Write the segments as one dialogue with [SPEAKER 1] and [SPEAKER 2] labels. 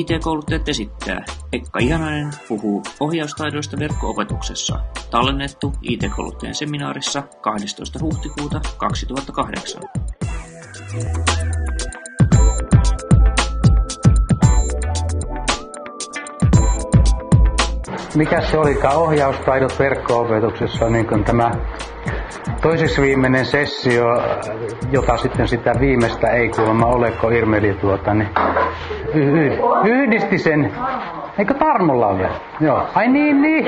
[SPEAKER 1] IT-kouluttajat esittää. Pekka Ihanainen puhuu ohjaustaidoista verkko-opetuksessa. Tallennettu IT-kouluttajien seminaarissa 12. huhtikuuta 2008.
[SPEAKER 2] Mikä se olikaan ohjaustaidot verkko-opetuksessa, niin kuin tämä toiseksi viimeinen sessio, jota sitten sitä viimeistä ei kuulemma ole, kun Irmeli tuota, niin yhdisti sen, eikö Tarmolla ole? Joo. Ai niin, niin.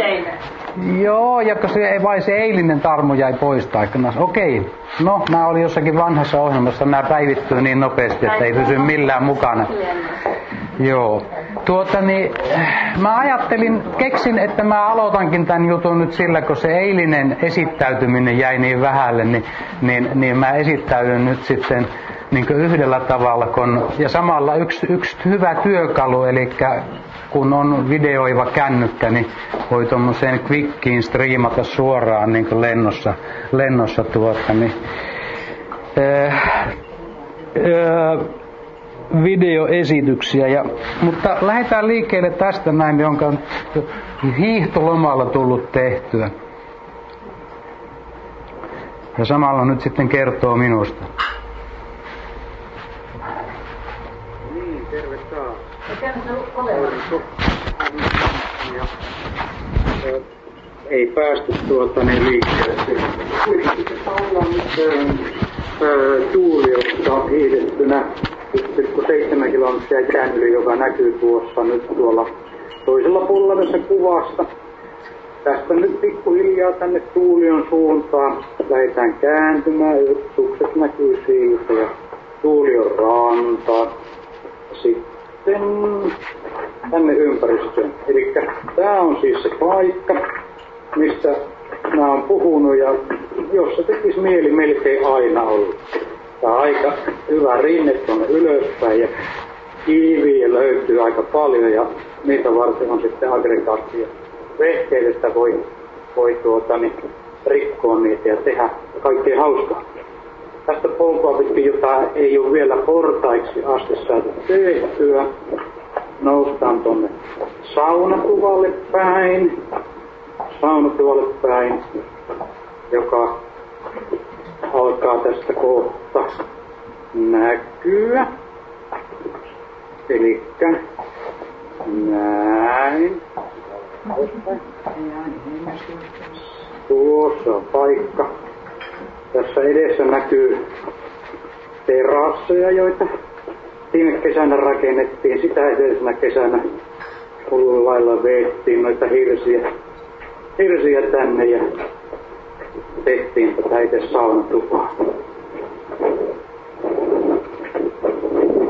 [SPEAKER 2] Joo, ja se, vai se eilinen Tarmo jäi pois taikana. Okei. No, mä olin jossakin vanhassa ohjelmassa, nämä päivittyy niin nopeasti, että ei pysy millään mukana. Joo. Tuota niin, mä ajattelin, keksin, että mä aloitankin tämän jutun nyt sillä, kun se eilinen esittäytyminen jäi niin vähälle, niin, niin, niin mä esittäydyn nyt sitten niin yhdellä tavalla, kun, ja samalla yksi, yksi hyvä työkalu, eli kun on videoiva kännykkä, niin voi tuommoiseen quickiin striimata suoraan niin lennossa, lennossa tuota, niin, äh, äh, videoesityksiä. Ja, mutta lähdetään liikkeelle tästä näin, jonka on hiihtolomalla tullut tehtyä. Ja samalla nyt sitten kertoo minusta.
[SPEAKER 3] Niin, terve taas. Ei päästy tuota niin liikkeelle. Ollaan nyt tuuliosta hiidettynä 1,7 kilometriä käännöllä, joka näkyy tuossa nyt tuolla toisella puolella tässä kuvasta. Tästä nyt pikkuhiljaa tänne Tuulion suuntaan lähdetään kääntymään, yritykset näkyy siitä ja Tuulion ranta. Sitten tänne ympäristöön. Eli tämä on siis se paikka, mistä mä oon puhunut ja jos se tekisi mieli melkein aina olla. Ottaa aika hyvä rinne tuonne ylöspäin ja kiiviä löytyy aika paljon ja niitä varten on sitten aggregaattia vehkeitä, että voi, voi tuota, niin, rikkoa niitä ja tehdä kaikkea hauskaa. Tästä polkua pitkin, jota ei ole vielä portaiksi asti saatu tehtyä, noustaan tuonne saunatuvalle päin, saunatuvalle päin, joka alkaa tästä kohta näkyä. Eli näin. Tuossa on paikka. Tässä edessä näkyy terasseja, joita viime kesänä rakennettiin. Sitä edellisenä kesänä hullulla lailla veettiin noita hirsiä, hirsiä tänne ja tehtiin tätä itse saunatupaa.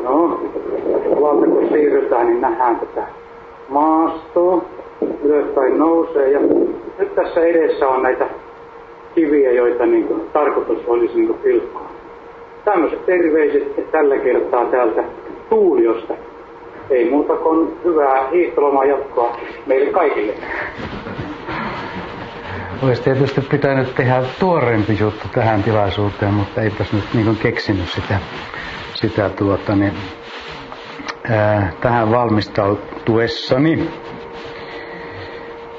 [SPEAKER 3] No, alalta kun siirrytään, niin nähdään tätä maastoa. Ylöspäin nousee ja nyt tässä edessä on näitä kiviä, joita niin kuin, tarkoitus olisi niin pilkkoa. Tämmöiset terveiset tällä kertaa täältä Tuuliosta. Ei muuta kuin hyvää hiihtolomaa jatkoa meille kaikille.
[SPEAKER 2] Olisi tietysti pitänyt tehdä tuoreempi juttu tähän tilaisuuteen, mutta eipäs nyt niin keksinyt sitä, sitä tuota, niin, ää, tähän valmistautuessani.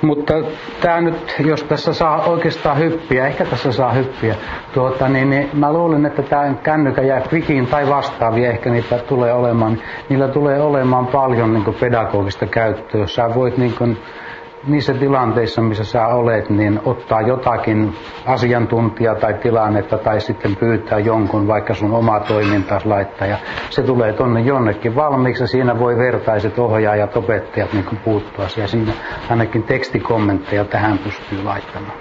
[SPEAKER 2] Mutta tämä nyt, jos tässä saa oikeastaan hyppiä, ehkä tässä saa hyppiä, tuota, niin, niin mä luulen, että tämä kännykkä ja Quickiin tai vastaavia ehkä niitä tulee olemaan, niillä tulee olemaan paljon niin pedagogista käyttöä, sä voit niin kuin, niissä tilanteissa, missä sä olet, niin ottaa jotakin asiantuntijaa tai tilannetta tai sitten pyytää jonkun vaikka sun oma toimintaas laittaa ja se tulee tonne jonnekin valmiiksi ja siinä voi vertaiset ohjaajat, opettajat niin kuin puuttua ja siinä ainakin tekstikommentteja tähän pystyy laittamaan.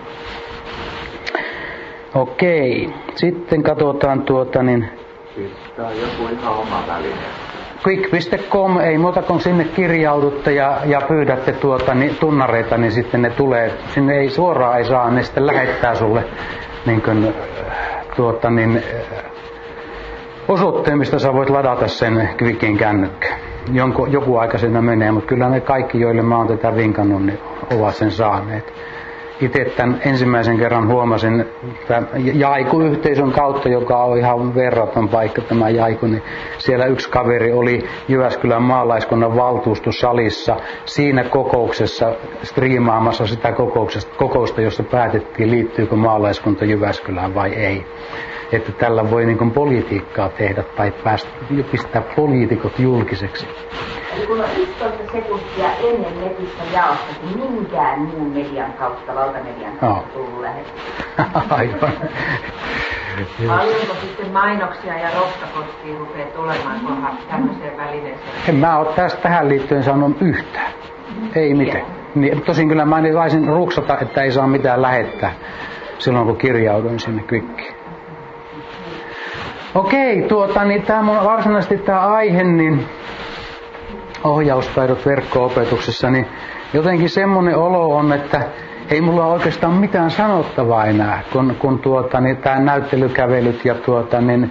[SPEAKER 2] Okei, sitten katsotaan tuota niin...
[SPEAKER 4] Tämä on joku ihan oma väline
[SPEAKER 2] quick.com, ei muuta kuin sinne kirjaudutte ja, ja pyydätte tuota, niin, tunnareita, niin sitten ne tulee, sinne ei suoraan ei saa, ne sitten lähettää sulle niin kuin, tuota, niin, osoitteen, mistä sä voit ladata sen Quickin kännykkä. Jonku, joku aika siinä menee, mutta kyllä ne kaikki, joille mä oon tätä vinkannut, niin ovat sen saaneet. Itse tämän ensimmäisen kerran huomasin tämän Jaiku-yhteisön kautta, joka on ihan verraton paikka tämä Jaiku, niin siellä yksi kaveri oli Jyväskylän maalaiskunnan valtuustosalissa siinä kokouksessa striimaamassa sitä kokousta, jossa päätettiin liittyykö maalaiskunta Jyväskylään vai ei että tällä voi niin politiikkaa tehdä tai päästä, pistää poliitikot julkiseksi.
[SPEAKER 5] Eli kun on 11 sekuntia ennen netissä jaosta, niin minkään muun median kautta, valtamedian kautta no. tullut lähetys.
[SPEAKER 2] Aivan.
[SPEAKER 5] Paljonko sitten mainoksia ja roskapostia rupeaa tulemaan tuohon tämmöiseen välineeseen?
[SPEAKER 2] En mä ole tästä tähän liittyen sanonut yhtään. Ei mitään. Niin, tosin kyllä mä niin ruksata, että ei saa mitään lähettää silloin kun kirjauduin sinne kvikkiin. Okei, tuota, niin tämä on varsinaisesti tämä aihe, niin ohjaustaidot verkko-opetuksessa, niin jotenkin semmoinen olo on, että ei mulla oikeastaan mitään sanottavaa enää, kun, kun tuota, niin tämä näyttelykävelyt ja tuota, niin,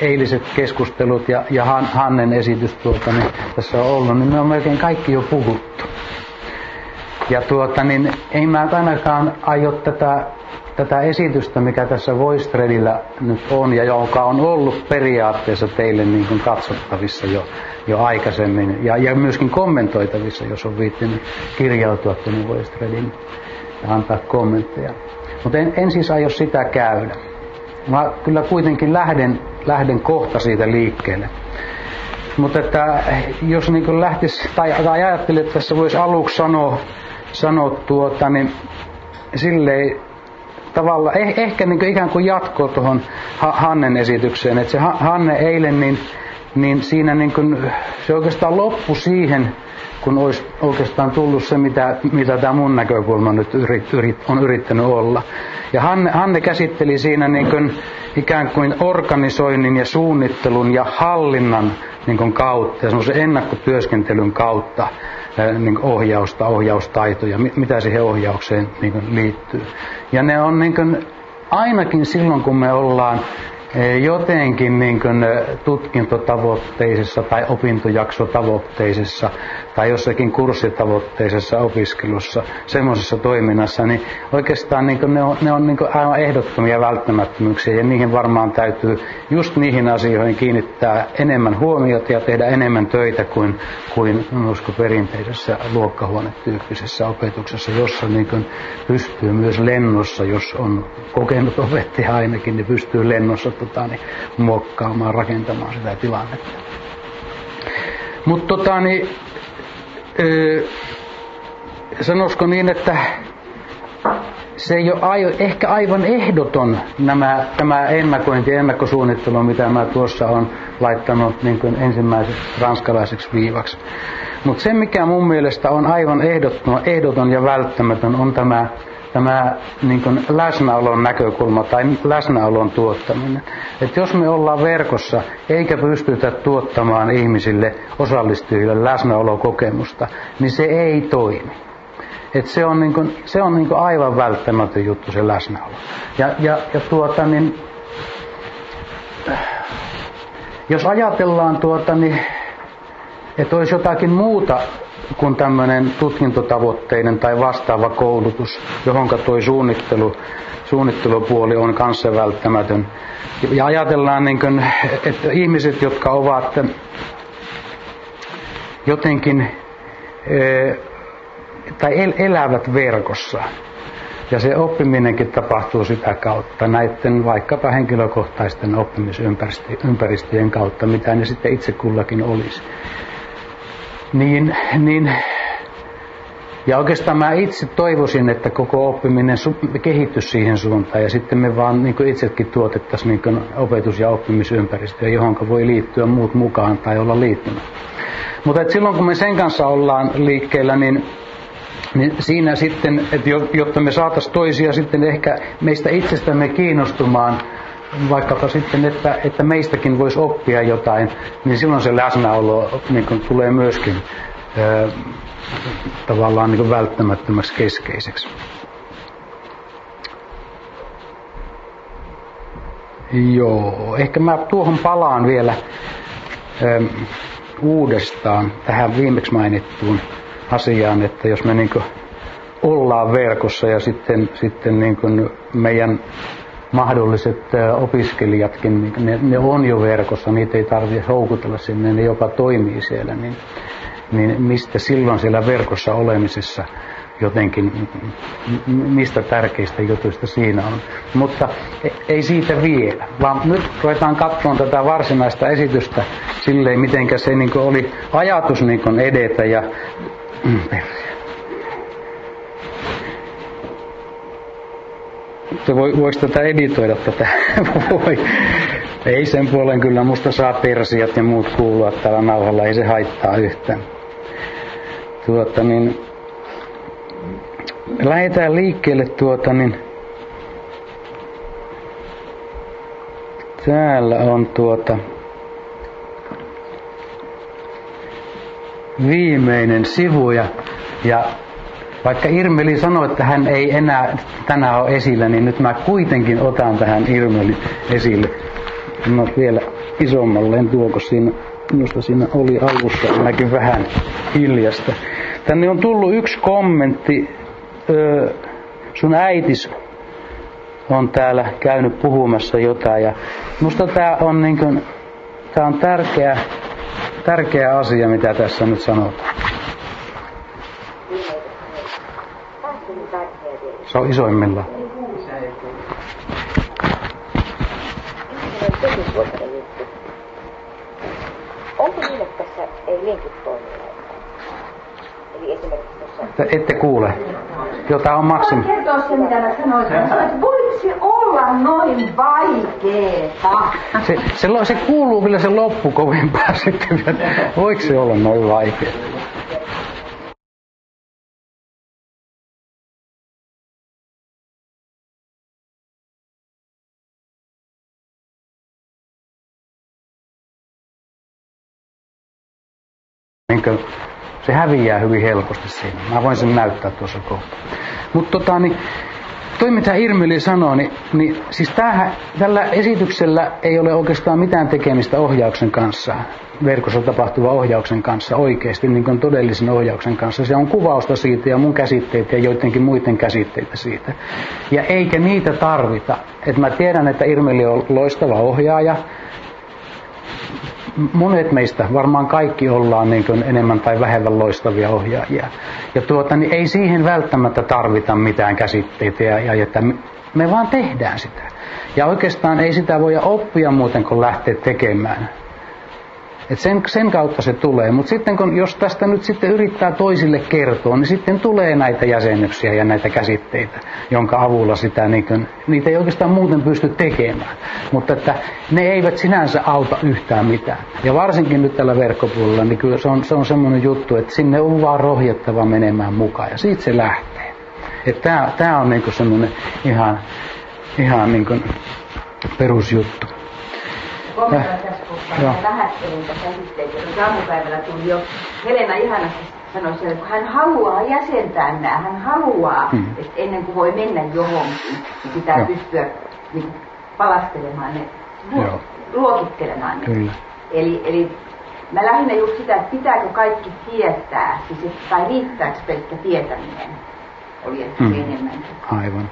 [SPEAKER 2] eiliset keskustelut ja, ja Hannen esitys tuota, niin tässä on ollut, niin me on melkein kaikki jo puhuttu. Ja tuota, niin ei mä ainakaan aio tätä tätä esitystä, mikä tässä Voistredillä nyt on ja joka on ollut periaatteessa teille niin kuin katsottavissa jo, jo aikaisemmin ja, ja myöskin kommentoitavissa, jos on viittinyt kirjautua tuonne Voistredin ja antaa kommentteja. Mutta en, en siis aio sitä käydä. Mä kyllä kuitenkin lähden, lähden kohta siitä liikkeelle. Mutta että jos niin lähtisi, tai, tai ajattelin, että tässä voisi aluksi sanoa, sanoa tuota, niin silleen tavalla, eh, ehkä niin kuin ikään kuin jatko tuohon Hannen esitykseen, että se Hanne eilen, niin, niin siinä niin kuin, se oikeastaan loppu siihen, kun olisi oikeastaan tullut se, mitä, mitä tämä mun näkökulma nyt yrit, yrit, on yrittänyt olla. Ja Hanne, Hanne käsitteli siinä niin kuin, ikään kuin organisoinnin ja suunnittelun ja hallinnan niin kuin kautta ja semmoisen ennakkotyöskentelyn kautta niin ohjausta, ohjaustaitoja, mitä siihen ohjaukseen niin liittyy. Ja ne on niin kuin, ainakin silloin, kun me ollaan jotenkin niin kuin tutkintotavoitteisessa tai opintojaksotavoitteisessa tai jossakin kurssitavoitteisessa opiskelussa, semmoisessa toiminnassa, niin oikeastaan niin kuin ne on, ne on niin kuin aivan ehdottomia välttämättömyyksiä ja niihin varmaan täytyy just niihin asioihin kiinnittää enemmän huomiota ja tehdä enemmän töitä kuin, kuin usko perinteisessä luokkahuonetyyppisessä opetuksessa, jossa niin kuin pystyy myös lennossa, jos on kokenut opettaja ainakin, niin pystyy lennossa tota, niin, muokkaamaan, rakentamaan sitä tilannetta. Mutta tota, niin, sanoisiko niin, että se ei ole aivan, ehkä aivan ehdoton nämä, tämä ennakointi ja ennakkosuunnittelu, mitä mä tuossa on laittanut niin kuin ensimmäiseksi ranskalaiseksi viivaksi. Mutta se, mikä mun mielestä on aivan ehdoton, ehdoton ja välttämätön, on tämä tämä niin kuin läsnäolon näkökulma tai läsnäolon tuottaminen. Et jos me ollaan verkossa eikä pystytä tuottamaan ihmisille, osallistujille läsnäolokokemusta, niin se ei toimi. Et se on, niin kuin, se on niin kuin aivan välttämätön juttu se läsnäolo. Ja, ja, ja tuota, niin, jos ajatellaan tuota, niin, että olisi jotakin muuta kuin tämmöinen tutkintotavoitteinen tai vastaava koulutus, johon tuo suunnittelu, suunnittelupuoli on kanssa välttämätön. Ja ajatellaan, niin kuin, että ihmiset, jotka ovat jotenkin eh, tai elävät verkossa, ja se oppiminenkin tapahtuu sitä kautta, näiden vaikkapa henkilökohtaisten oppimisympäristöjen kautta, mitä ne sitten itse kullakin olisi niin, niin ja oikeastaan mä itse toivoisin, että koko oppiminen kehittyisi siihen suuntaan ja sitten me vaan niin itsekin tuotettaisiin niin opetus- ja oppimisympäristöä, johon voi liittyä muut mukaan tai olla liittymä. Mutta silloin kun me sen kanssa ollaan liikkeellä, niin, niin siinä sitten, että jotta me saataisiin toisia sitten ehkä meistä itsestämme kiinnostumaan vaikkapa sitten, että, että meistäkin voisi oppia jotain, niin silloin se läsnäolo niin kuin, tulee myöskin ää, tavallaan niin kuin välttämättömäksi keskeiseksi. Joo, ehkä mä tuohon palaan vielä ää, uudestaan tähän viimeksi mainittuun asiaan, että jos me niin ollaan verkossa ja sitten, sitten niin kuin meidän mahdolliset opiskelijatkin, niin ne, ne on jo verkossa, niitä ei tarvitse houkutella sinne, ne jopa toimii siellä, niin, niin mistä silloin siellä verkossa olemisessa jotenkin, mistä tärkeistä jutuista siinä on. Mutta e, ei siitä vielä, vaan nyt ruvetaan katsomaan tätä varsinaista esitystä silleen, miten se niin oli ajatus niin edetä ja mm, voi, voiko tätä editoida tätä? Voi. Ei sen puolen kyllä musta saa persiat ja muut kuulua täällä nauhalla, ei se haittaa yhtään. Tuota niin, lähdetään liikkeelle tuota niin, täällä on tuota viimeinen sivu ja, ja vaikka Irmeli sanoi, että hän ei enää tänään ole esillä, niin nyt mä kuitenkin otan tähän Irmeli esille. Mä vielä isommalle, en tuoko siinä, minusta siinä oli alussa ainakin vähän hiljasta. Tänne on tullut yksi kommentti, öö, sun äitis on täällä käynyt puhumassa jotain ja musta tämä on, niin kuin, tää on tärkeä, tärkeä asia, mitä tässä nyt sanotaan. Se on isoimmilla.
[SPEAKER 6] Onko niin, että tässä ei linkit toimi Eli esimerkiksi tuossa...
[SPEAKER 2] Ette kuule. Jota on maksimi.
[SPEAKER 5] Voin kertoa se, mitä mä sanoin. että voiko se olla noin vaikeeta?
[SPEAKER 2] Se, se, se kuuluu kyllä se loppu kovempaa sitten. Voiko se olla noin vaikeeta? Niin se häviää hyvin helposti siinä. Mä voin sen näyttää tuossa kohta. Mutta tota, niin, toi mitä Irmyli sanoi, niin, niin siis tämähän, tällä esityksellä ei ole oikeastaan mitään tekemistä ohjauksen kanssa, verkossa tapahtuva ohjauksen kanssa oikeasti, niin kuin todellisen ohjauksen kanssa. Se on kuvausta siitä ja mun käsitteitä ja joidenkin muiden käsitteitä siitä. Ja eikä niitä tarvita. Et mä tiedän, että Irmeli on loistava ohjaaja, monet meistä, varmaan kaikki ollaan niin kuin enemmän tai vähemmän loistavia ohjaajia. Ja tuota, niin ei siihen välttämättä tarvita mitään käsitteitä ja, ja että me, vaan tehdään sitä. Ja oikeastaan ei sitä voi oppia muuten kuin lähteä tekemään. Et sen, sen kautta se tulee. Mutta sitten kun, jos tästä nyt sitten yrittää toisille kertoa, niin sitten tulee näitä jäsennyksiä ja näitä käsitteitä, jonka avulla sitä, niin kun, niitä ei oikeastaan muuten pysty tekemään. Mutta että ne eivät sinänsä auta yhtään mitään. Ja varsinkin nyt tällä verkkopuolella, niin kyllä se on, se on semmoinen juttu, että sinne on vaan rohjettava menemään mukaan. Ja siitä se lähtee. Että tämä on niin semmoinen ihan, ihan niin perusjuttu
[SPEAKER 5] kommentoin tässä kohtaa tätä käsitteitä. Kun aamupäivällä tuli jo Helena ihanasti sanoi siellä, että hän haluaa jäsentää nämä, hän haluaa, hmm. että ennen kuin voi mennä johonkin, niin pitää Joo. pystyä niin, palastelemaan ne, Joo. luokittelemaan ne. Kyllä. Eli, eli mä lähinnä just sitä, että pitääkö kaikki tietää, siis, että, tai riittääkö pelkkä tietäminen, oli ehkä hmm. enemmänkin.
[SPEAKER 2] Aivan.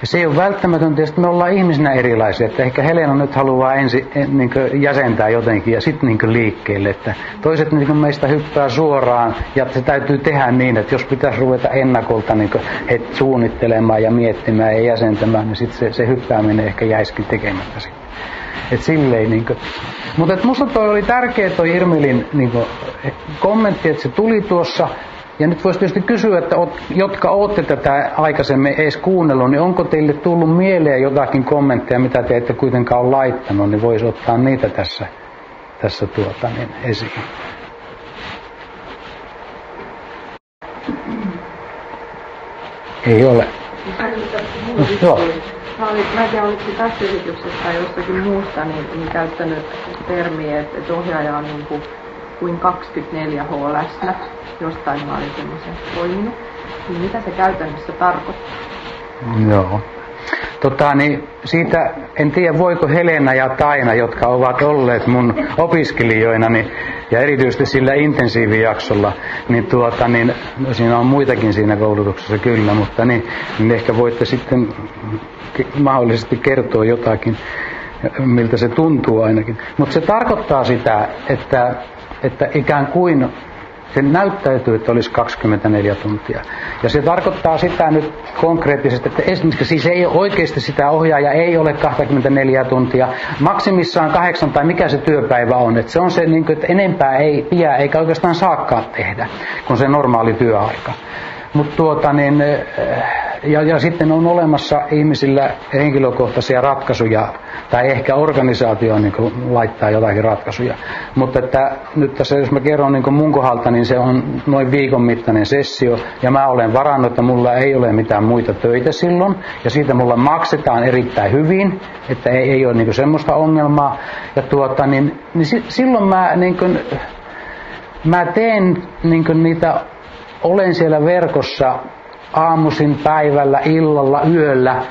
[SPEAKER 2] Ja se ei ole välttämätöntä, että me ollaan ihmisinä erilaisia. Että ehkä Helena nyt haluaa ensin eh, niin jäsentää jotenkin ja sitten niin liikkeelle. Että toiset niin meistä hyppää suoraan ja se täytyy tehdä niin, että jos pitäisi ruveta ennakolta niin et suunnittelemaan ja miettimään ja jäsentämään, niin sitten se, se hyppääminen ehkä jäisikin tekemättä sitten. Et silleen, niin kuin. Mutta et musta toi oli tärkeä toi Irmelin niin kuin, kommentti, että se tuli tuossa ja nyt voisi tietysti kysyä, että jotka olette tätä aikaisemmin edes kuunnellut, niin onko teille tullut mieleen jotakin kommentteja, mitä te ette kuitenkaan ole laittanut, niin voisi ottaa niitä tässä, tässä tuota, niin esiin. Ei ole.
[SPEAKER 7] No, joo. Mä, olin, mä en tiedä, oliko tässä esityksessä tai jossakin muusta, niin, niin käyttänyt termiä, että, että ohjaaja on niin kuin kuin 24H läsnä. Jostain mä olin semmoisen poiminut. Niin mitä se käytännössä tarkoittaa?
[SPEAKER 2] Joo. tota, niin siitä en tiedä voiko Helena ja Taina, jotka ovat olleet mun opiskelijoina niin, ja erityisesti sillä intensiivijaksolla, niin, tuota, niin no, siinä on muitakin siinä koulutuksessa kyllä, mutta niin, niin ehkä voitte sitten mahdollisesti kertoa jotakin, miltä se tuntuu ainakin. Mutta se tarkoittaa sitä, että, että ikään kuin se näyttäytyy, että olisi 24 tuntia. Ja se tarkoittaa sitä nyt konkreettisesti, että esimerkiksi siis ei oikeasti sitä ohjaaja ei ole 24 tuntia, maksimissaan kahdeksan tai mikä se työpäivä on. Että se on se, niin kuin, että enempää ei pidä eikä oikeastaan saakkaan tehdä, kun se normaali työaika. Mutta tuota niin, eh, ja, ja sitten on olemassa ihmisillä henkilökohtaisia ratkaisuja, tai ehkä organisaatio niin laittaa jotakin ratkaisuja. Mutta että nyt tässä, jos mä kerron niin mun kohdalta, niin se on noin viikon mittainen sessio, ja mä olen varannut, että mulla ei ole mitään muita töitä silloin, ja siitä mulla maksetaan erittäin hyvin, että ei, ei ole niin semmoista ongelmaa. Ja tuota, niin, niin silloin mä, niin kuin, mä teen niin niitä olen siellä verkossa aamuisin, päivällä, illalla, yöllä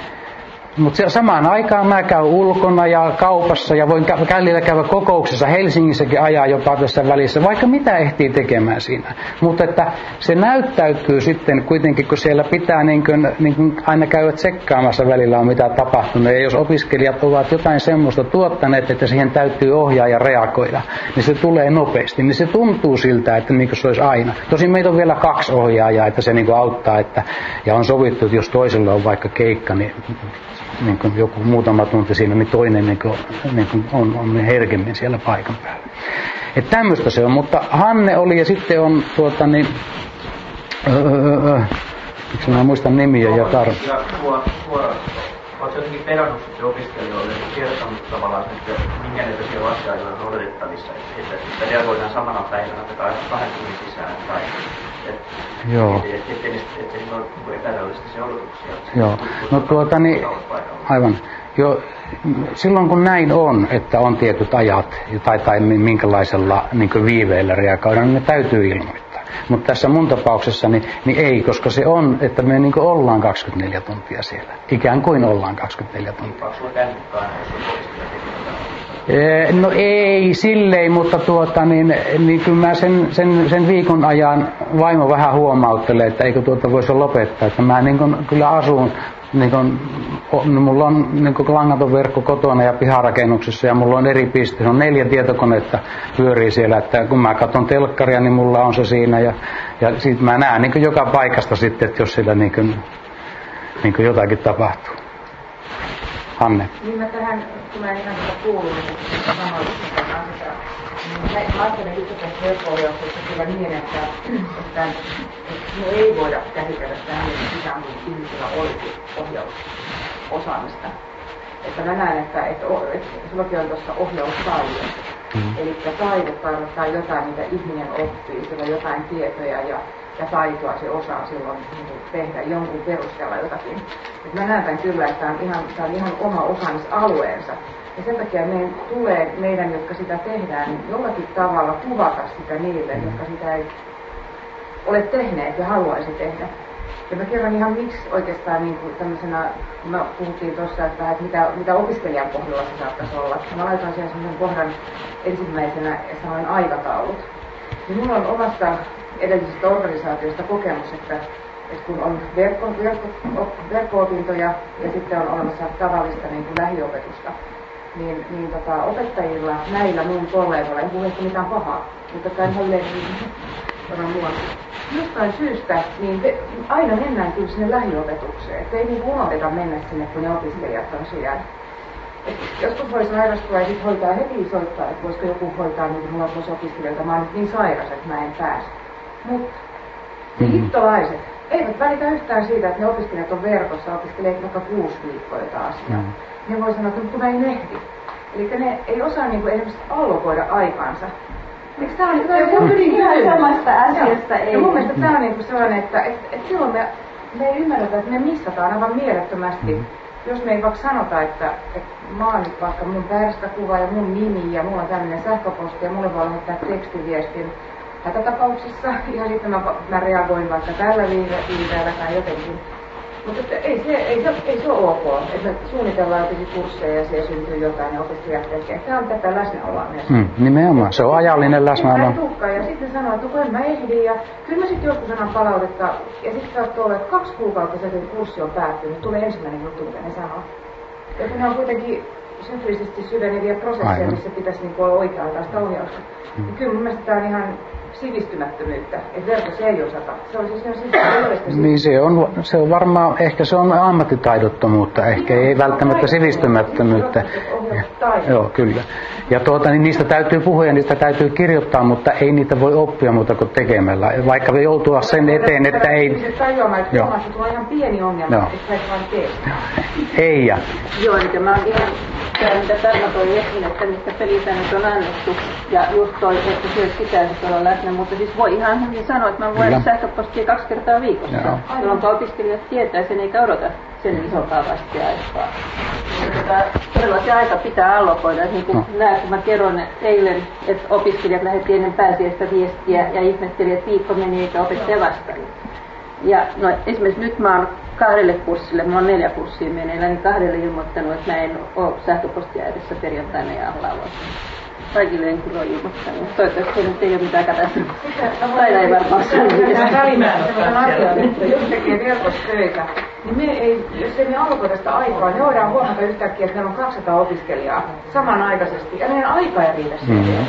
[SPEAKER 2] mutta samaan aikaan mä käyn ulkona ja kaupassa ja voin käydä käydä kokouksessa Helsingissäkin ajaa jopa tässä välissä, vaikka mitä ehtii tekemään siinä. Mutta että se näyttäytyy sitten kuitenkin, kun siellä pitää niin kuin, niin kuin aina käydä tsekkaamassa välillä on mitä tapahtunut. Ja jos opiskelijat ovat jotain semmoista tuottaneet, että siihen täytyy ohjaa ja reagoida, niin se tulee nopeasti. Niin se tuntuu siltä, että niin kuin se olisi aina. Tosin meitä on vielä kaksi ohjaajaa, että se niin kuin auttaa, että, ja on sovittu, että jos toisella on vaikka keikka, niin niin kuin joku muutama tunti siinä, niin toinen niin kuin, niin kuin on, on herkemmin siellä paikan päällä. Että tämmöistä se on, mutta Hanne oli ja sitten on tuota niin, öö, öö, miksi mä muistan nimiä ja tar...
[SPEAKER 1] Oletko jotenkin perannut sitten opiskelijoille kertonut tavallaan, että minkä näköisiä vastaajoja on odotettavissa, että, että reagoidaan samana päivänä tai kahden tunnin sisään tai
[SPEAKER 2] Joo.
[SPEAKER 1] Ettei epärealistisia odotuksia.
[SPEAKER 2] Joo. No tuota niin, aivan. Jo, silloin kun näin on, että on tietyt ajat tai, tai minkälaisella niin viiveellä reagoidaan, niin ne täytyy ilmoittaa. Mutta tässä mun tapauksessa niin, niin ei, koska se on, että me niin ollaan 24 tuntia siellä. Ikään kuin ollaan 24 tuntia. No ei silleen, mutta tuota, niin, niin kyllä mä sen, sen, sen viikon ajan vaimo vähän huomauttelee, että eikö tuota voisi lopettaa. Että mä niin kuin, kyllä asun, niin kuin, no, mulla on niin kuin langaton verkko kotona ja piharakennuksessa ja mulla on eri piste. On neljä tietokonetta pyörii siellä, että kun mä katson telkkaria, niin mulla on se siinä ja, ja sit mä näen niin joka paikasta sitten, että jos siellä niin kuin, niin kuin jotakin tapahtuu. Hanne.
[SPEAKER 5] Niin mä tähän, kun mä en ihan sitä kuullut, niin sanoisin tämän asian. Niin mä ajattelen itse tässä verkko-ohjauksessa kyllä niin, että, että, että me ei voida käsitellä sitä niin, ikään kuin ihmisillä olisi ohjausosaamista. Että mä näen, että, että, että sullakin on tuossa ohjaustaide. Mm. Eli taidot tarkoittaa jotain, mitä ihminen oppii, sillä on jotain tietoja ja ja taitoa se osaa silloin niin tehdä jonkun perusteella jotakin. Et mä näen tämän kyllä, että tämä on ihan, tämä on ihan oma osaamisalueensa. Ja sen takia meidän tulee, meidän, jotka sitä tehdään, niin jollakin tavalla kuvata sitä niille, jotka sitä ei ole tehneet ja haluaisi tehdä. Ja mä kerron ihan miksi oikeastaan niin kuin tämmöisenä, mä puhuttiin tuossa, että, että mitä, mitä opiskelijan kohdalla se saattaisi olla. Mä laitoin siihen semmoisen kohdan ensimmäisenä ja sanoin aikataulut. Niin mulla on omasta edellisestä organisaatiosta kokemus, että, että kun on verkko, verkko, verkko-opintoja ja sitten on olemassa tavallista niin kuin lähiopetusta, niin, niin tota, opettajilla, näillä mun kollegoilla, en puhu mitään pahaa, mutta tämä ihan yleinen on. Jostain syystä niin te, aina mennään kyllä sinne lähiopetukseen, että ei niin unohdeta mennä sinne, kun ne opiskelijat on siellä. Et joskus voi sairastua ja sitten hoitaa heti soittaa, että voisiko joku hoitaa, niin kuin mulla on opiskelijoita, mä oon nyt niin sairas, että mä en pääse. Mutta mm-hmm. hittolaiset eivät välitä yhtään siitä, että ne opiskelijat on verkossa, opiskelee vaikka kuusi viikkoa jotain asiaa. Mm. Ne voi sanoa, että kun mä en ehdi. Eli ne ei osaa niin kuin esimerkiksi allokoida aikansa. Eikö tämä on joku
[SPEAKER 6] ihan samasta asiasta?
[SPEAKER 5] Ei. Ja mun mielestä tämä on niin sellainen, että et, et silloin me, me ei ymmärretä, että me missataan aivan mielettömästi. Mm. Jos me ei vaikka sanota, että, että mä oon nyt vaikka mun kuva ja mun nimi ja mulla on tämmöinen sähköposti ja mulle voi lähettää tekstiviestin hätätapauksissa. Ja sitten mä, mä reagoin vaikka tällä viiveellä tai jotenkin. Mutta että ei, se, ei, se, ei se ole ok, että suunnitellaan jotenkin kursseja ja siellä syntyy jotain ja opiskelijat tekee. Tämä on tätä läsnäoloa myös.
[SPEAKER 2] Mm, nimenomaan, se on ajallinen läsnäolo.
[SPEAKER 5] Tukka, ja sitten sanoo, että kun en mä ehdi ja kyllä mä sitten joskus annan palautetta ja sitten saattaa olla, että kaksi kuukautta se, kun kurssi on päättynyt, tulee ensimmäinen juttu, mitä ne sanoo. Ja kun ne on kuitenkin syklisesti syveneviä prosesseja,
[SPEAKER 2] Aivan.
[SPEAKER 5] missä pitäisi niin olla oikea-aikaista ohjausta. Mm. Kyllä mun mielestä tämä on ihan sivistymättömyyttä, että verkossa ei osata. Se on siis ihan sivistymättömyyttä.
[SPEAKER 2] Niin se on, se on varmaan, ehkä se on ammattitaidottomuutta, ehkä ei välttämättä sivistymättömyyttä. Joo, kyllä. Ja tuota, niin niistä täytyy puhua ja niistä täytyy kirjoittaa, mutta ei niitä voi oppia muuta kuin tekemällä. Vaikka me joutua sen eteen, että ei...
[SPEAKER 5] Tajuamaan, että
[SPEAKER 2] Joo.
[SPEAKER 5] tulee ihan pieni ongelma,
[SPEAKER 2] Joo.
[SPEAKER 5] että et vaan tee.
[SPEAKER 2] Ei ja.
[SPEAKER 8] Joo, eli mä oon ihan tämä, mitä Tarmo toi esiin, että mistä pelisäännöt on annettu, ja just toi, että siellä pitäisi olla läsnä, mutta siis voi ihan hyvin sanoa, että mä
[SPEAKER 2] Kyllä.
[SPEAKER 8] sähköpostia kaksi kertaa viikossa,
[SPEAKER 2] Joo.
[SPEAKER 8] jolloin opiskelijat tietää sen eikä odota sen isompaa vastiaikaa. Tota, todella se aika pitää allokoida, niin kuin
[SPEAKER 2] No.
[SPEAKER 8] nää, kun mä kerron eilen, että opiskelijat lähetti ennen pääsiäistä viestiä ja ihmetteli, että viikko meni eikä opettaja vastannut. Ja no, esimerkiksi nyt mä oon kahdelle kurssille, mä oon neljä kurssia meneillä, niin kahdelle ilmoittanut, että mä en ole sähköpostia edessä perjantaina ja lauantaina. Kaikille en kyllä ole ilmoittanut. Toivottavasti se nyt ei ole mitään katastrofia. Taida ei varmaan
[SPEAKER 5] Tämä
[SPEAKER 8] sanoa.
[SPEAKER 5] välimääräinen sellainen asia, että jos tekee verkossa töitä, niin me ei, jos ei me sitä aikaa, niin voidaan huomata yhtäkkiä, että meillä on 200 opiskelijaa samanaikaisesti, ja meidän aika ei riitä siihen.
[SPEAKER 2] Mhm.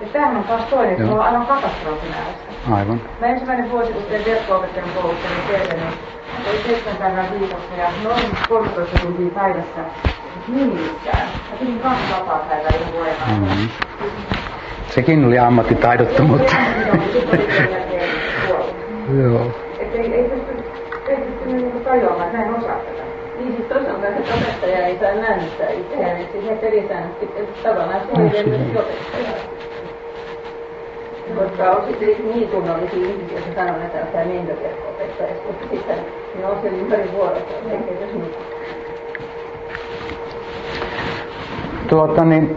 [SPEAKER 5] Ja tämähän on taas toinen, että ollaan aivan katastrofimääräistä.
[SPEAKER 2] Aivan.
[SPEAKER 5] Mä ensimmäinen vuosi, kun tein verkko-opettajan töitä, niin tein seitsemän päivää viikossa ja noin 13 tuntia päivässä. Niin. Mä pidin kaksi vapaa päivää yhden vuoden.
[SPEAKER 2] Mm-hmm. Sekin oli ammattitaidottomuutta. Joo.
[SPEAKER 5] Että ei, ei pysty, ei pysty niinku tajuamaan, että mä en osaa tätä.
[SPEAKER 8] Niin siis toisaalta että opettaja ei saa näyttää itseään, että ne pelisäännöt pitää tavallaan suunnilleen myös opettajaa. Koska on sitten niin tunnollisia ihmisiä, jotka sanoo, että älkää menkö verkko-opettajasta, mutta sitten ne on siellä ympäri.
[SPEAKER 2] Tuota niin,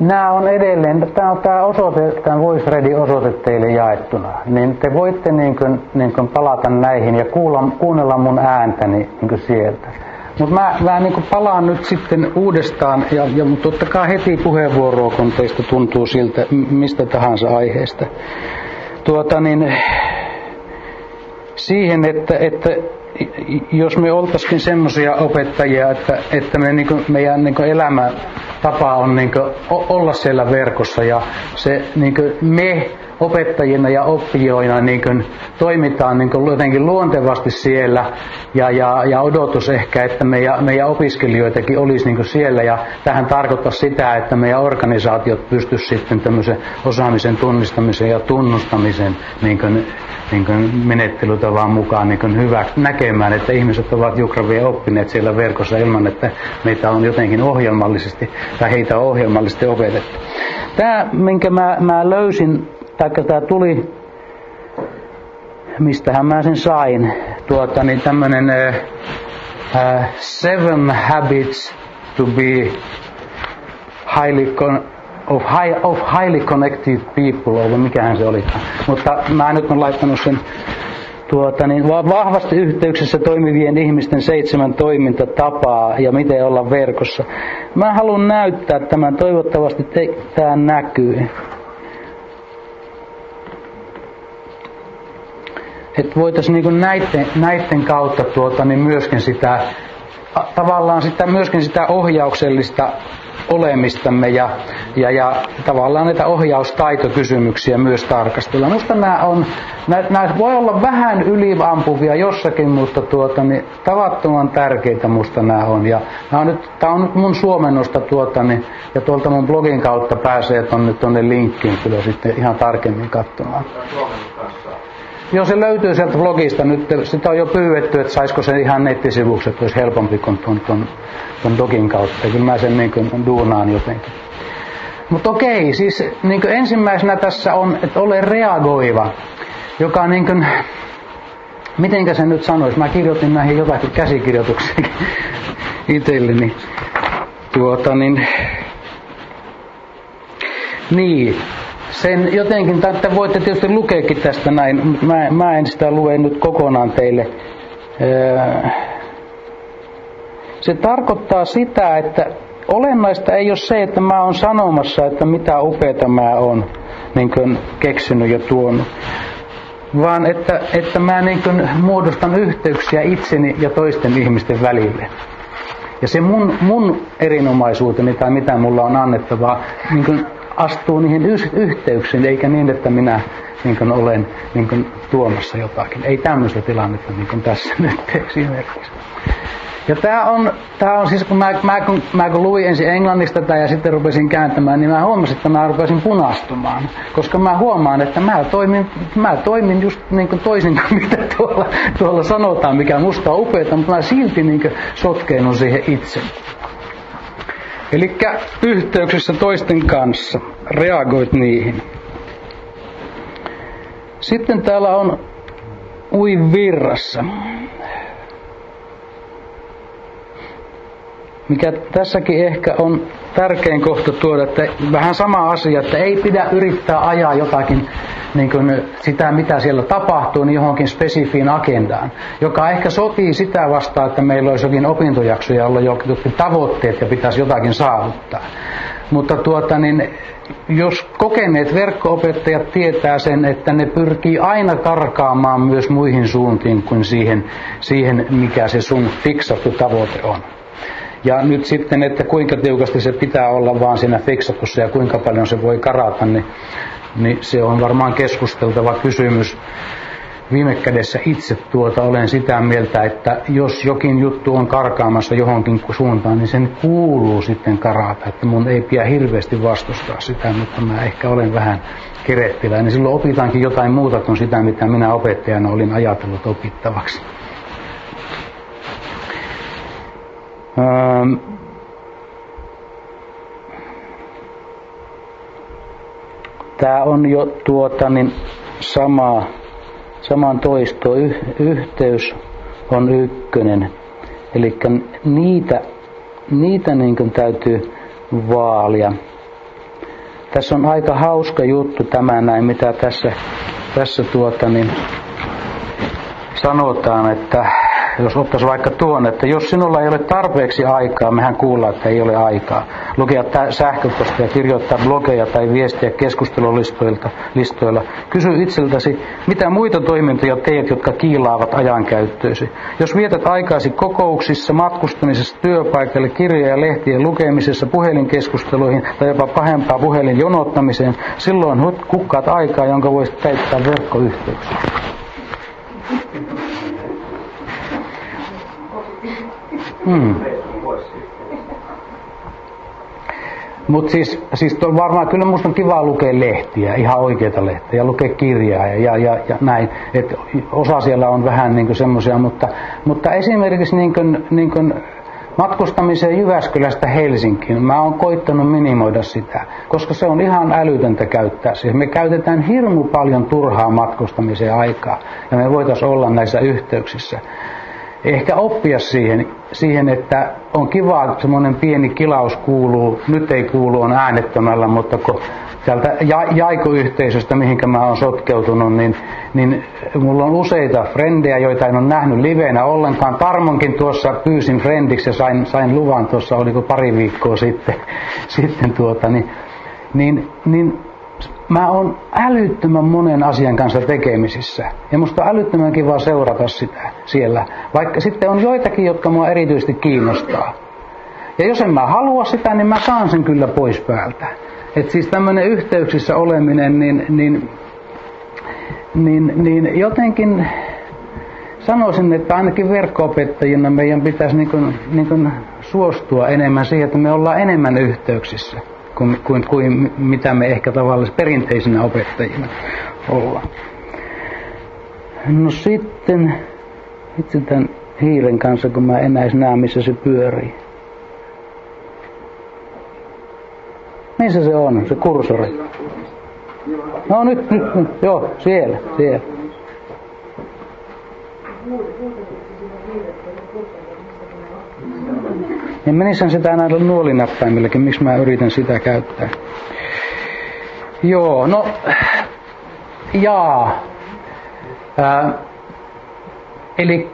[SPEAKER 2] nämä on edelleen, tämä on tämä osoite, tämä Voice Ready osoite teille jaettuna, niin te voitte niin kuin, niin kuin palata näihin ja kuulla, kuunnella mun ääntäni niin kuin sieltä. Mutta mä, mä niin kuin palaan nyt sitten uudestaan ja, ja mut ottakaa heti puheenvuoroa, kun teistä tuntuu siltä mistä tahansa aiheesta. Tuota niin, siihen, että, että jos me oltaisikin semmoisia opettajia, että, että me niin kuin, meidän niin kuin elämäntapa on niin kuin, olla siellä verkossa ja se niin kuin, me opettajina ja oppijoina niin kuin, toimitaan niin kuin, jotenkin luontevasti siellä ja, ja, ja odotus ehkä, että meidän, meidän opiskelijoitakin olisi niin kuin siellä ja tähän tarkoittaa sitä, että meidän organisaatiot pystyisivät sitten tämmöisen osaamisen tunnistamisen ja tunnustamisen niin kuin, niin kuin menettelytavan mukaan niin kuin hyvä näkemään, että ihmiset ovat jukravia oppineet siellä verkossa ilman, että meitä on jotenkin ohjelmallisesti tai heitä on ohjelmallisesti opetettu. Tämä, minkä mä, mä löysin, tai tämä tuli, mistähän mä sen sain, tuota, niin tämmöinen äh, äh, Seven Habits to be highly con- of, high, of highly connected people, vai mikähän se olikaan. Mutta mä nyt on laittanut sen tuota, niin va- vahvasti yhteyksissä toimivien ihmisten seitsemän toimintatapaa ja miten olla verkossa. Mä haluan näyttää tämän, toivottavasti te- tämä näkyy. Että voitaisiin niin näiden, näiden kautta tuota, niin myöskin sitä, tavallaan sitä, myöskin sitä ohjauksellista olemistamme ja, ja, ja tavallaan näitä ohjaustaitokysymyksiä myös tarkastella. Minusta nämä, on, nämä, nämä voi olla vähän ylivampuvia jossakin, mutta tuota, niin tavattoman tärkeitä musta nämä on. Ja nämä on nyt, tämä on nyt mun suomennosta tuota, niin, ja tuolta mun blogin kautta pääsee tuonne, tuonne linkkiin kyllä sitten ihan tarkemmin katsomaan. Joo, se löytyy sieltä blogista nyt. Sitä on jo pyydetty, että saisiko se ihan nettisivuksi, että olisi helpompi kuin tuon, tuon, tuon dogin kautta. Kyllä mä sen niin kuin duunaan jotenkin. Mutta okei, siis niin kuin ensimmäisenä tässä on, että ole reagoiva, joka niin kuin, mitenkä se nyt sanoisi, mä kirjoitin näihin jotakin käsikirjoituksia itselleni. Tuota niin, niin, sen jotenkin, tai voitte tietysti lukeekin tästä näin, mutta mä, mä en sitä lue nyt kokonaan teille. Se tarkoittaa sitä, että olennaista ei ole se, että mä oon sanomassa, että mitä upeata mä oon niin kuin keksinyt ja tuonut, vaan että, että mä niin kuin muodostan yhteyksiä itseni ja toisten ihmisten välille. Ja se mun, mun erinomaisuuteni tai mitä mulla on annettavaa niin kuin astuu niihin yhteyksiin, eikä niin, että minä niin kuin olen niin kuin tuomassa jotakin. Ei tämmöistä tilannetta niin kuin tässä nyt esimerkiksi. Ja tämä on, tää on siis, kun mä, mä, kun mä kun luin ensin englannista tätä ja sitten rupesin kääntämään, niin mä huomasin, että mä rupesin punastumaan. Koska mä huomaan, että mä toimin, mä toimin just niin kuin toisin kuin mitä tuolla, tuolla sanotaan, mikä musta on upeaa, mutta mä silti niin sotkeinun siihen itse. Eli yhteyksissä toisten kanssa, reagoit niihin. Sitten täällä on ui virrassa. Mikä tässäkin ehkä on tärkein kohta tuoda, että vähän sama asia, että ei pidä yrittää ajaa jotakin niin kuin sitä, mitä siellä tapahtuu, niin johonkin spesifiin agendaan, joka ehkä sopii sitä vastaan, että meillä olisi jokin opintojakso ja olla jokin tavoitteet ja pitäisi jotakin saavuttaa. Mutta tuota, niin, jos kokeneet verkkoopettajat tietää sen, että ne pyrkii aina karkaamaan myös muihin suuntiin kuin siihen, siihen mikä se sun fiksattu tavoite on. Ja nyt sitten, että kuinka tiukasti se pitää olla vaan siinä fiksatussa ja kuinka paljon se voi karata, niin, niin se on varmaan keskusteltava kysymys. Viime kädessä itse tuota olen sitä mieltä, että jos jokin juttu on karkaamassa johonkin suuntaan, niin sen kuuluu sitten karata. Että mun ei pidä hirveästi vastustaa sitä, mutta mä ehkä olen vähän kerettiläinen. Silloin opitaankin jotain muuta kuin sitä, mitä minä opettajana olin ajatellut opittavaksi. Ähm, Tämä on jo tuota, niin sama, saman toisto. Y, yhteys on ykkönen. Eli niitä, niitä niin kuin täytyy vaalia. Tässä on aika hauska juttu tämä näin, mitä tässä, tässä tuota, niin sanotaan, että jos ottaisi vaikka tuon, että jos sinulla ei ole tarpeeksi aikaa, mehän kuullaan, että ei ole aikaa, lukea sähköpostia, kirjoittaa blogeja tai viestiä keskustelulistoilta, listoilla. Kysy itseltäsi, mitä muita toimintoja teet, jotka kiilaavat ajankäyttöösi. Jos vietät aikaasi kokouksissa, matkustamisessa, työpaikalle, kirjoja ja lehtien lukemisessa, puhelinkeskusteluihin tai jopa pahempaa puhelin jonottamiseen, silloin kukkaat aikaa, jonka voisit käyttää verkkoyhteyksiä. Hmm. Mutta siis, siis varmaan kyllä minusta on kiva lukea lehtiä, ihan oikeita lehtiä, ja lukea kirjaa ja, ja, ja, ja näin. Et osa siellä on vähän niin semmoisia, mutta, mutta esimerkiksi niin kuin, niin kuin matkustamiseen Jyväskylästä Helsinkiin, mä oon koittanut minimoida sitä, koska se on ihan älytöntä käyttää. Siis me käytetään hirmu paljon turhaa matkustamiseen aikaa, ja me voitaisiin olla näissä yhteyksissä ehkä oppia siihen, siihen, että on kiva, semmoinen pieni kilaus kuuluu, nyt ei kuulu, on äänettömällä, mutta kun täältä ja, jaikoyhteisöstä, mihinkä mä oon sotkeutunut, niin, niin mulla on useita frendejä, joita en ole nähnyt liveenä ollenkaan. Tarmonkin tuossa pyysin frendiksi ja sain, sain luvan tuossa, oliko pari viikkoa sitten, sitten tuota, niin, niin, niin mä oon älyttömän monen asian kanssa tekemisissä. Ja musta on älyttömän kiva seurata sitä siellä. Vaikka sitten on joitakin, jotka mua erityisesti kiinnostaa. Ja jos en mä halua sitä, niin mä saan sen kyllä pois päältä. Et siis tämmöinen yhteyksissä oleminen, niin, niin, niin, niin jotenkin sanoisin, että ainakin verkkoopettajina meidän pitäisi niin kuin, niin kuin suostua enemmän siihen, että me ollaan enemmän yhteyksissä kuin, kuin, kuin mitä me ehkä tavallaan perinteisinä opettajina ollaan. No sitten, itse tämän hiiren kanssa, kun mä enää näe, missä se pyörii. Missä se on, se kursori? No nyt, nyt, nyt. joo, siellä, siellä. Niin menisän sitä näillä nuolinäppäimilläkin, miksi mä yritän sitä käyttää. Joo, no jaa. Eli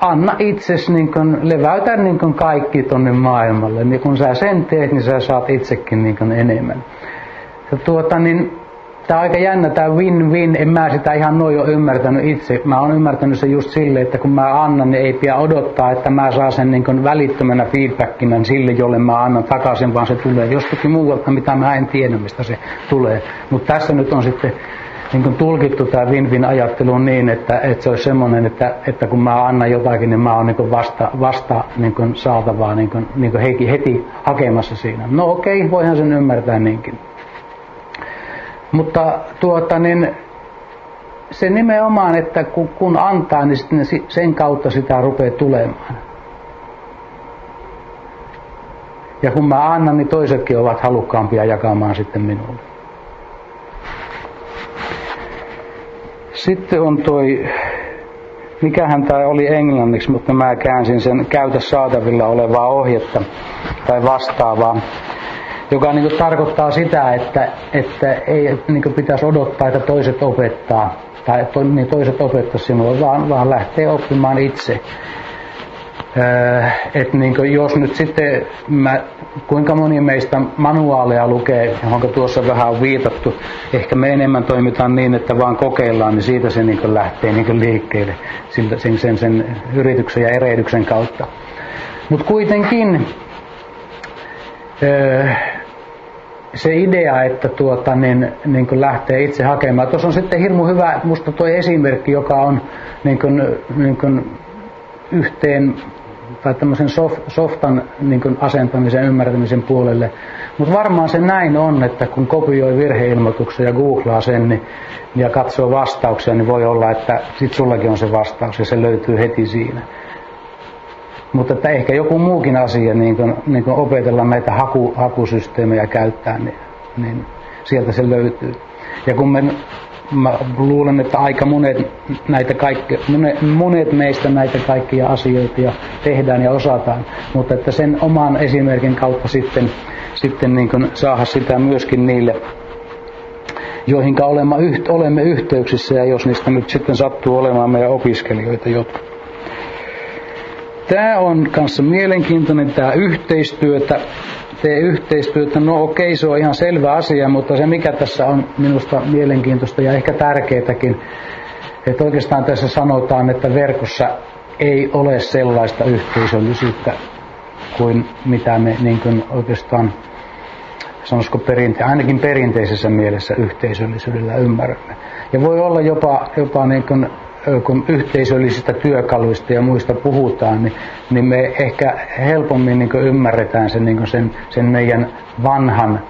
[SPEAKER 2] anna itses niin kun, leväytä niin kun kaikki tonne maailmalle. Niin kun sä sen teet, niin sä saat itsekin niin kun enemmän. Ja tuota, niin, Tämä on aika jännä, tämä win-win. En mä sitä ihan noin ole ymmärtänyt itse. Mä oon ymmärtänyt se just silleen, että kun mä annan, niin ei pidä odottaa, että mä saan sen niin välittömänä feedbackina sille, jolle mä annan takaisin, vaan se tulee jostakin muualta, mitä mä en tiedä, mistä se tulee. Mutta tässä nyt on sitten niin kuin tulkittu tämä win-win ajattelu niin, että, että se olisi semmoinen, että, että kun mä annan jotakin, niin mä oon niin vasta, vasta niin kuin saatavaa niin kuin, niin kuin heti, heti hakemassa siinä. No okei, okay, voihan sen ymmärtää niinkin. Mutta tuota, niin se nimenomaan, että kun, kun antaa, niin sitten sen kautta sitä rupeaa tulemaan. Ja kun mä annan, niin toisetkin ovat halukkaampia jakamaan sitten minulle. Sitten on toi, mikähän tämä oli englanniksi, mutta mä käänsin sen käytä saatavilla olevaa ohjetta tai vastaavaa joka niin kuin tarkoittaa sitä, että, että ei niin kuin pitäisi odottaa, että toiset opettaa, tai to, niin toiset opettaa sinulle, vaan, vaan lähtee oppimaan itse. Öö, että niin jos nyt sitten, mä, kuinka moni meistä manuaaleja lukee, johon tuossa vähän on viitattu, ehkä me enemmän toimitaan niin, että vaan kokeillaan, niin siitä se niin lähtee niin liikkeelle sen, sen, sen yrityksen ja erehdyksen kautta. Mutta kuitenkin öö, se idea, että tuota, niin, niin kuin lähtee itse hakemaan. Tuossa on sitten hirmu hyvä musta tuo esimerkki, joka on niin kuin, niin kuin yhteen tai tämmöisen soft, softan niin kuin asentamisen ymmärtämisen puolelle. Mutta varmaan se näin on, että kun kopioi virheilmoituksen ja googlaa sen niin, ja katsoo vastauksia, niin voi olla, että sit sullakin on se vastaus ja se löytyy heti siinä. Mutta että ehkä joku muukin asia, niin kuin, niin kuin opetella näitä haku, hakusysteemejä käyttää, niin, niin sieltä se löytyy. Ja kun me, mä luulen, että aika monet, näitä kaikki, monet, monet meistä näitä kaikkia asioita ja tehdään ja osataan, mutta että sen oman esimerkin kautta sitten, sitten niin kuin saada sitä myöskin niille, joihin olemme, olemme yhteyksissä ja jos niistä nyt sitten sattuu olemaan meidän opiskelijoita jotka Tämä on kanssa mielenkiintoinen, tämä yhteistyötä, tee yhteistyötä, no okei se on ihan selvä asia, mutta se mikä tässä on minusta mielenkiintoista ja ehkä tärkeätäkin, että oikeastaan tässä sanotaan, että verkossa ei ole sellaista yhteisöllisyyttä kuin mitä me niin kuin oikeastaan sanoisiko perinte, ainakin perinteisessä mielessä yhteisöllisyydellä ymmärrämme. Ja voi olla jopa, jopa niin kuin kun yhteisöllisistä työkaluista ja muista puhutaan, niin, niin me ehkä helpommin niin ymmärretään sen, niin sen, sen meidän vanhan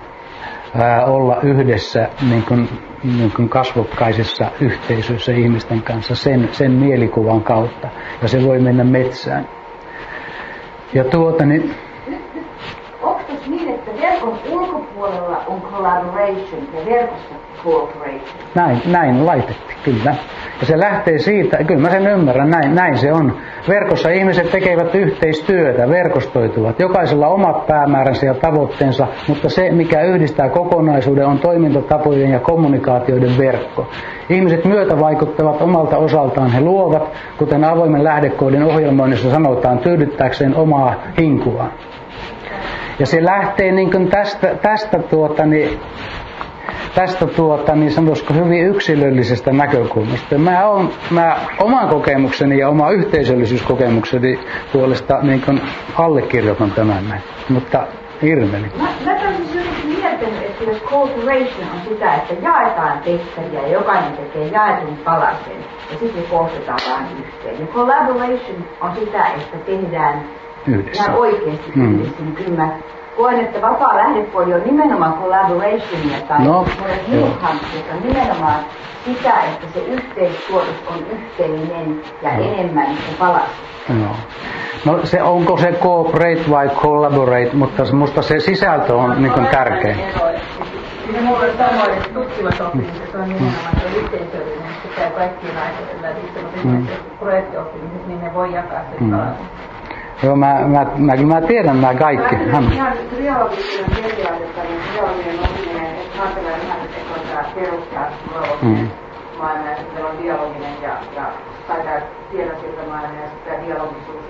[SPEAKER 2] ää, olla yhdessä niin kuin, niin kuin kasvokkaisessa yhteisössä ihmisten kanssa sen, sen mielikuvan kautta. Ja se voi mennä metsään. Ja tuota, niin,
[SPEAKER 5] Onko niin, että verkon ulkopuolella on collaboration ja verkossa cooperation?
[SPEAKER 2] Näin, näin laitettiin, kyllä. Ja se lähtee siitä, kyllä mä sen ymmärrän, näin, näin se on. Verkossa ihmiset tekevät yhteistyötä, verkostoituvat. Jokaisella omat päämääränsä ja tavoitteensa, mutta se, mikä yhdistää kokonaisuuden, on toimintatapojen ja kommunikaatioiden verkko. Ihmiset myötä vaikuttavat omalta osaltaan. He luovat, kuten avoimen lähdekoodin ohjelmoinnissa sanotaan, tyydyttääkseen omaa hinkuaan. Ja se lähtee niin tästä, tästä tuota, niin tästä tuota, niin sanoisiko hyvin yksilöllisestä näkökulmasta. Mä, on, mä oman kokemukseni ja oma yhteisöllisyyskokemukseni puolesta niin kuin allekirjoitan tämän näin. Mutta Irmeli.
[SPEAKER 5] Mä, mä miettinyt, että jos cooperation on sitä, että jaetaan tehtäviä ja jokainen tekee jaetun palasen ja sitten koostetaan vaan yhteen. Ja collaboration on sitä, että tehdään
[SPEAKER 2] yhdessä.
[SPEAKER 5] ihan oikeasti mm. yhdessä. Niin kyllä mä koen, että vapaa lähdepuoli on nimenomaan collaborationia tai no, muut hankkeet on nimenomaan sitä, että se yhteistuotos on yhteinen ja no. enemmän kuin palas.
[SPEAKER 2] No. no se, onko se cooperate vai collaborate, mutta musta se sisältö on niin tärkeä.
[SPEAKER 8] Ja mulle samoin, että tutkimusoppimisessa on nimenomaan se yhteisöllinen, että kaikki naiset välissä, mutta mm. projektioppimisessa, niin ne voi jakaa sen mm.
[SPEAKER 2] Joo, mä, mä, mä, mä tiedän nämä kaikki.
[SPEAKER 7] Hän... Ihan niin oppiminen, että ihan, perustaa mm. maailma ja sitten on dialoginen ja, ja tai tämä tiedonsiirtomaailma ja sitten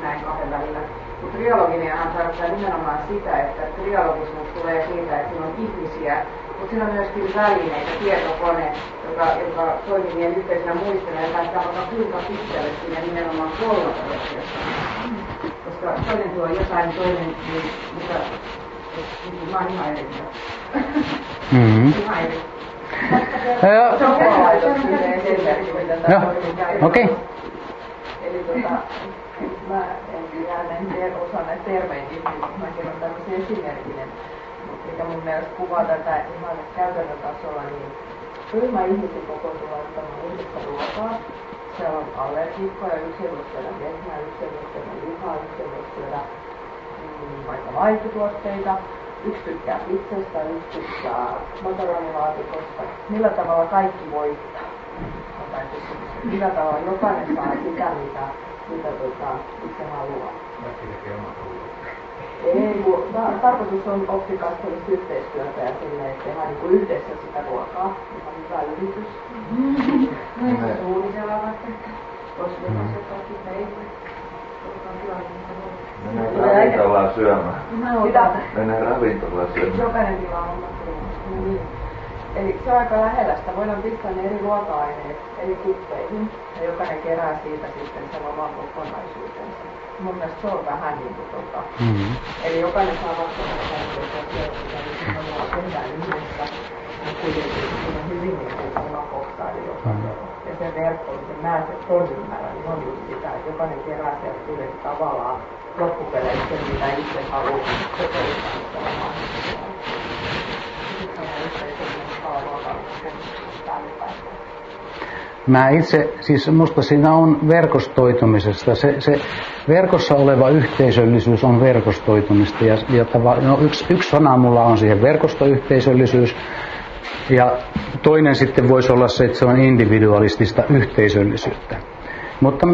[SPEAKER 7] näin kahden välillä. Mutta triologinenhan tarkoittaa nimenomaan sitä, että triologisuus tulee siitä, että siinä on ihmisiä, mutta siinä on myöskin välineitä, tietokone, joka, joka toimii meidän yhteisenä muistona ja päästään vaikka kuinka pitkälle siinä nimenomaan kolmotelokiossa. Koska toinen tuo jotain, toinen, niin, mutta niin, mä oon ihan eri
[SPEAKER 2] Mm-hmm.
[SPEAKER 7] Ihan eri.
[SPEAKER 2] Joo.
[SPEAKER 7] Se on kelolaitos esimerkki, mitä
[SPEAKER 2] Joo. Okei. Okay.
[SPEAKER 7] Eli tota, mä en jää en osaa näitä mutta mä kerron tämmöisen esimerkinen, mikä mun mielestä kuvaa tätä ihan käytännön tasolla, niin ryhmä ihmisiä kokoontuu laittamaan yhdessä ruokaa. Siellä on allergiikkoja, yksi ei voi syödä lehmää, yksi ei voi syödä lihaa, yksi ei voi syödä mm, vaikka maitotuotteita. Yksi tykkää pizzasta, yksi tykkää makaronilaatikosta. Millä tavalla kaikki voittaa? Kysymys. Millä tavalla jokainen saa sitä, mitä, mitä tota, itse haluaa? Ei, kun ta- tarkoitus on oppia yhteistyötä ja silleen, että tehdään niin yhdessä sitä ruokaa, on hyvä yritys. Suunnitella vaikka, olisi jokaisen kaikki meitä.
[SPEAKER 4] Mennään ravintolaan syömään.
[SPEAKER 7] Mitä?
[SPEAKER 4] Mennään ravintolaan syömään.
[SPEAKER 7] Jokainen tilaa omat ruoat. Niin. Eli se on aika lähellä sitä. Voidaan pistää ne eri ruoka-aineet eri kuppeihin ja jokainen kerää siitä sitten sen oman kokonaisuutensa. Mun mielestä se on vähän niin kuin tota.
[SPEAKER 2] Mm-hmm.
[SPEAKER 7] Eli jokainen saa vastata sieltä, mitä nyt me tehdään yhdessä. Mutta kuitenkin se on hyvin niin kuin Ja se verkko, se näet se ton ymmärrä, niin on just sitä, että jokainen kerää sieltä sille tavallaan loppupeleissä mitä itse haluaa toteuttaa sitä omaa
[SPEAKER 2] Mä itse, siis musta siinä on verkostoitumisesta. Se, se verkossa oleva yhteisöllisyys on verkostoitumista. Ja, ja tava, no yksi, yksi sana mulla on siihen verkostoyhteisöllisyys. Ja toinen sitten voisi olla se, että se on individualistista yhteisöllisyyttä. Mutta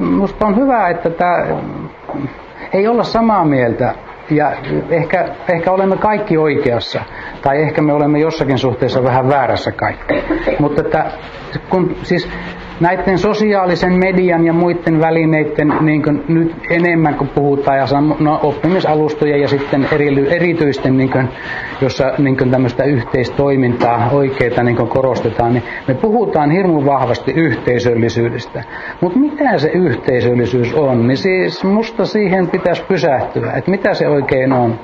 [SPEAKER 2] musta on hyvä, että tämä ei olla samaa mieltä ja ehkä, ehkä olemme kaikki oikeassa, tai ehkä me olemme jossakin suhteessa vähän väärässä kaikki. Mutta että, kun, siis näiden sosiaalisen median ja muiden välineiden niin kuin nyt enemmän kun puhutaan ja no, oppimisalustoja ja sitten eri, erityisten, niin kuin, jossa niin kuin tämmöistä yhteistoimintaa oikeita niin kuin korostetaan, niin me puhutaan hirmu vahvasti yhteisöllisyydestä. Mutta mitä se yhteisöllisyys on, niin siis musta siihen pitäisi pysähtyä, että mitä se oikein on.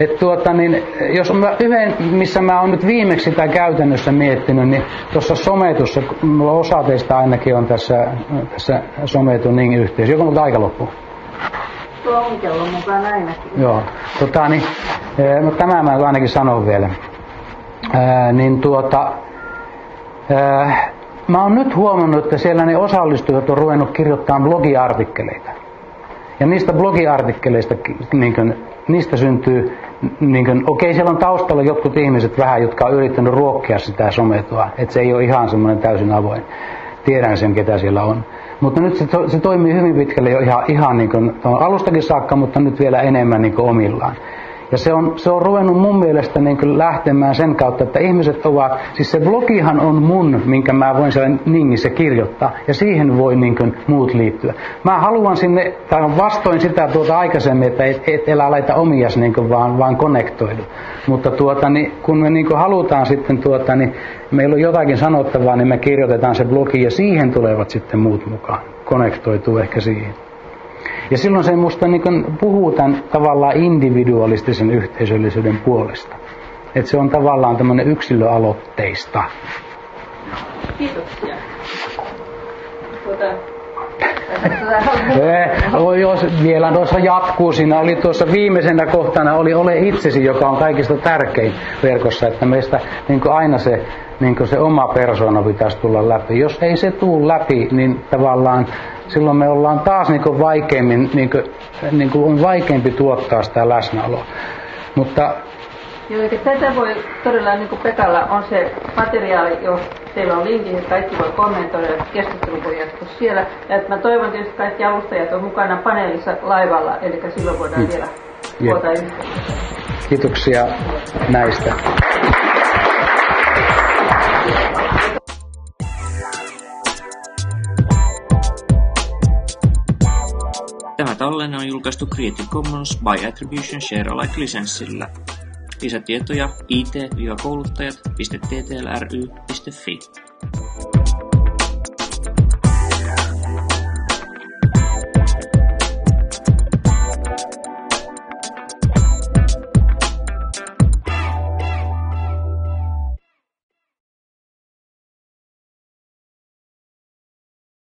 [SPEAKER 2] Et tuota, niin, jos mä yhden, missä mä oon nyt viimeksi sitä käytännössä miettinyt, niin tuossa sometussa, mulla osa teistä ainakin on tässä, tässä sometun niin yhteys. Joko mutta aika loppu?
[SPEAKER 7] Tuo on kello mukaan ainakin.
[SPEAKER 2] Joo, tota, niin, no, tämä mä ainakin sanon vielä. Ää, niin tuota, ää, mä oon nyt huomannut, että siellä ne osallistujat on ruvennut kirjoittamaan blogiartikkeleita. Ja niistä blogiartikkeleista niin kuin, niistä syntyy, niin kuin, okei siellä on taustalla jotkut ihmiset vähän, jotka on yrittänyt ruokkia sitä sometua, että se ei ole ihan semmoinen täysin avoin. Tiedän sen, ketä siellä on. Mutta nyt se, to, se toimii hyvin pitkälle jo ihan, ihan niin kuin, alustakin saakka, mutta nyt vielä enemmän niin kuin omillaan. Ja se on, se on ruvennut mun mielestä niin kuin lähtemään sen kautta, että ihmiset ovat, siis se blogihan on mun, minkä mä voin siellä ningissä kirjoittaa, ja siihen voi niin kuin muut liittyä. Mä haluan sinne, tai vastoin sitä tuota aikaisemmin, että et, et elä laita omias niin kuin vaan, vaan konnektoidu. Mutta tuota, niin, kun me niin kuin halutaan sitten, tuota, niin meillä on jotakin sanottavaa, niin me kirjoitetaan se blogi, ja siihen tulevat sitten muut mukaan. Konnektoituu ehkä siihen. Ja silloin se musta niin puhuu tämän tavallaan individualistisen yhteisöllisyyden puolesta. Että se on tavallaan tämmöinen yksilöaloitteista.
[SPEAKER 8] Kiitoksia. Tuota,
[SPEAKER 2] Oi, jos vielä tuossa jatkuu, siinä oli tuossa viimeisenä kohtana oli ole itsesi, joka on kaikista tärkein verkossa, että meistä niin aina se, niin se oma persona pitäisi tulla läpi. Jos ei se tule läpi, niin tavallaan silloin me ollaan taas niin vaikeammin, niin kuin, niin kuin on vaikeampi tuottaa sitä läsnäoloa. Mutta
[SPEAKER 8] Joo, eli tätä voi todella, niin kuin Pekalla on se materiaali jo teillä on linkit, että kaikki voi kommentoida, että keskustelu voi jatkua siellä. Ja että mä toivon tietysti, että kaikki avustajat on mukana paneelissa laivalla, eli silloin voidaan mm. vielä tuota
[SPEAKER 2] Kiitoksia näistä.
[SPEAKER 9] Tämä tallenne on julkaistu Creative Commons by Attribution Share Alike-lisenssillä. Lisätietoja it-kouluttajat.ttlry.fi.